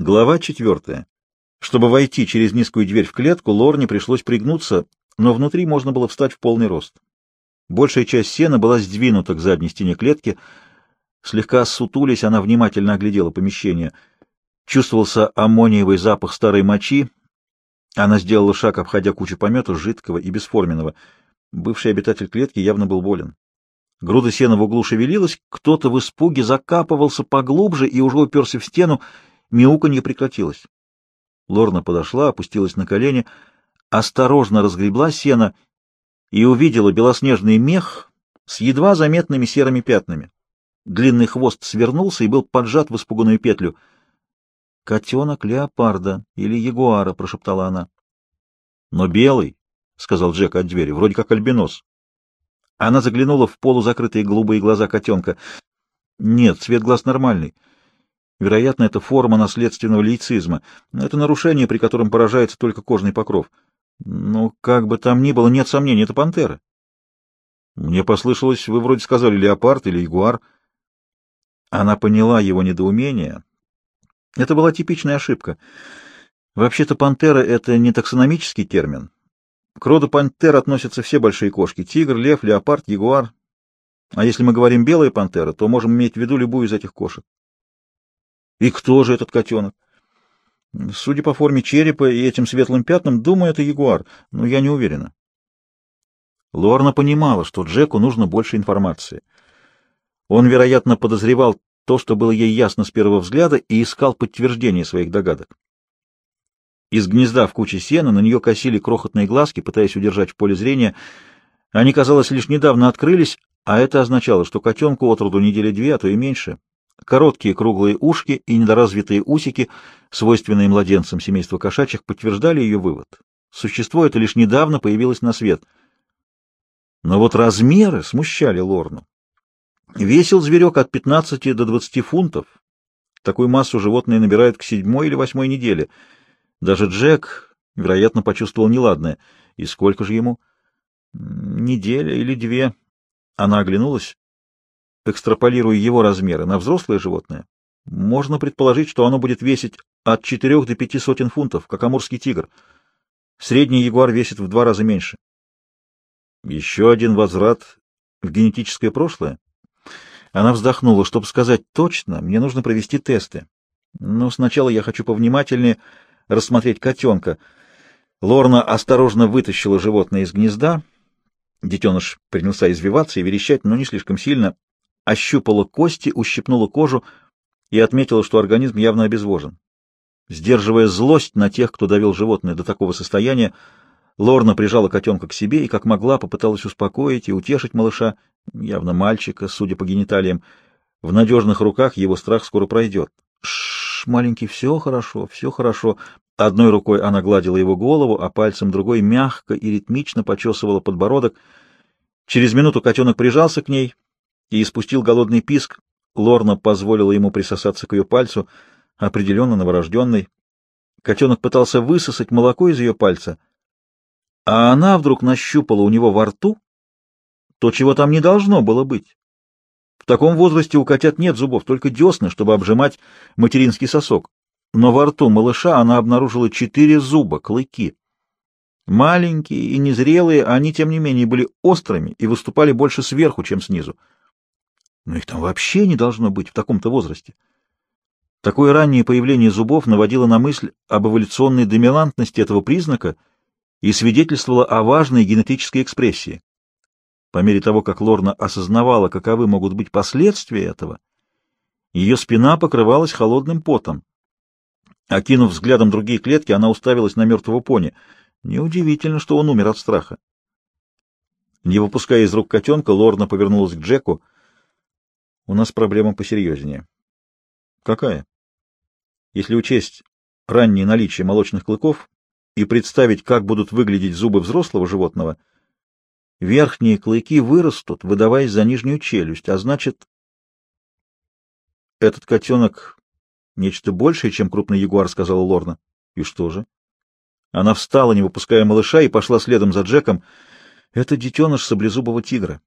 Глава четвертая. Чтобы войти через низкую дверь в клетку, Лорне пришлось пригнуться, но внутри можно было встать в полный рост. Большая часть сена была сдвинута к задней стене клетки. Слегка сутулись, она внимательно оглядела помещение. Чувствовался аммониевый запах старой мочи. Она сделала шаг, обходя кучу помета, жидкого и бесформенного. Бывший обитатель клетки явно был болен. Груда сена в углу шевелилась, кто-то в испуге закапывался поглубже и уже уперся в стену, мяуканье прекратилось. Лорна подошла, опустилась на колени, осторожно разгребла сено и увидела белоснежный мех с едва заметными серыми пятнами. Длинный хвост свернулся и был поджат в испуганную петлю. «Котенок леопарда или ягуара», — прошептала она. «Но белый», — сказал Джек от двери, — «вроде как альбинос». Она заглянула в полузакрытые голубые глаза котенка. Нет, цвет глаз нормальный. Вероятно, это форма наследственного лейцизма. Это нарушение, при котором поражается только кожный покров. Но как бы там ни было, нет сомнений, это пантера. Мне послышалось, вы вроде сказали леопард или ягуар. Она поняла его недоумение. Это была типичная ошибка. Вообще-то пантера — это не таксономический термин. К роду пантер относятся все большие кошки — тигр, лев, леопард, ягуар. А если мы говорим белая пантера, то можем иметь в виду любую из этих кошек. И кто же этот котенок? Судя по форме черепа и этим светлым пятнам, думаю, это ягуар, но я не уверена. Лорна понимала, что Джеку нужно больше информации. Он, вероятно, подозревал то, что было ей ясно с первого взгляда, и искал подтверждение своих догадок. Из гнезда в куче сена на нее косили крохотные глазки, пытаясь удержать в поле зрения. Они, казалось, лишь недавно открылись, а это означало, что котенку от роду недели две, а то и меньше. Короткие круглые ушки и недоразвитые усики, свойственные младенцам семейства кошачьих, подтверждали ее вывод. Существо это лишь недавно появилось на свет. Но вот размеры смущали Лорну. Весил зверек от 15 до 20 фунтов. Такую массу животные набирают к седьмой или восьмой неделе — даже Джек, вероятно, почувствовал неладное. И сколько же ему? Неделя или две. Она оглянулась. Экстраполируя его размеры на взрослое животное, можно предположить, что оно будет весить от четырех до пяти сотен фунтов, как амурский тигр. Средний ягуар весит в два раза меньше. Еще один возврат в генетическое прошлое. Она вздохнула. Чтобы сказать точно, мне нужно провести тесты. Но сначала я хочу повнимательнее рассмотреть котенка. Лорна осторожно вытащила животное из гнезда. Детеныш принялся извиваться и верещать, но не слишком сильно. Ощупала кости, ущипнула кожу и отметила, что организм явно обезвожен. Сдерживая злость на тех, кто довел животное до такого состояния, Лорна прижала котенка к себе и, как могла, попыталась успокоить и утешить малыша, явно мальчика, судя по гениталиям. В надежных руках его страх скоро пройдет. Шш, маленький, все хорошо, все хорошо. Одной рукой она гладила его голову, а пальцем другой мягко и ритмично почесывала подбородок. Через минуту котенок прижался к ней и испустил голодный писк. Лорна позволила ему присосаться к ее пальцу, определенно новорожденный. Котенок пытался высосать молоко из ее пальца, а она вдруг нащупала у него во рту то, чего там не должно было быть. В таком возрасте у котят нет зубов, только десны, чтобы обжимать материнский сосок. Но во рту малыша она обнаружила четыре зуба, клыки. Маленькие и незрелые, они, тем не менее, были острыми и выступали больше сверху, чем снизу. Но их там вообще не должно быть в таком-то возрасте. Такое раннее появление зубов наводило на мысль об эволюционной доминантности этого признака и свидетельствовало о важной генетической экспрессии. По мере того, как Лорна осознавала, каковы могут быть последствия этого, ее спина покрывалась холодным потом. Окинув взглядом другие клетки, она уставилась на мертвого пони. Неудивительно, что он умер от страха. Не выпуская из рук котенка, Лорна повернулась к Джеку. «У нас проблема посерьезнее». «Какая?» «Если учесть раннее наличие молочных клыков и представить, как будут выглядеть зубы взрослого животного, — Верхние клыки вырастут, выдаваясь за нижнюю челюсть, а значит... Этот котенок — нечто большее, чем крупный ягуар, — сказала Лорна. И что же? Она встала, не выпуская малыша, и пошла следом за Джеком. Это детеныш саблезубого тигра.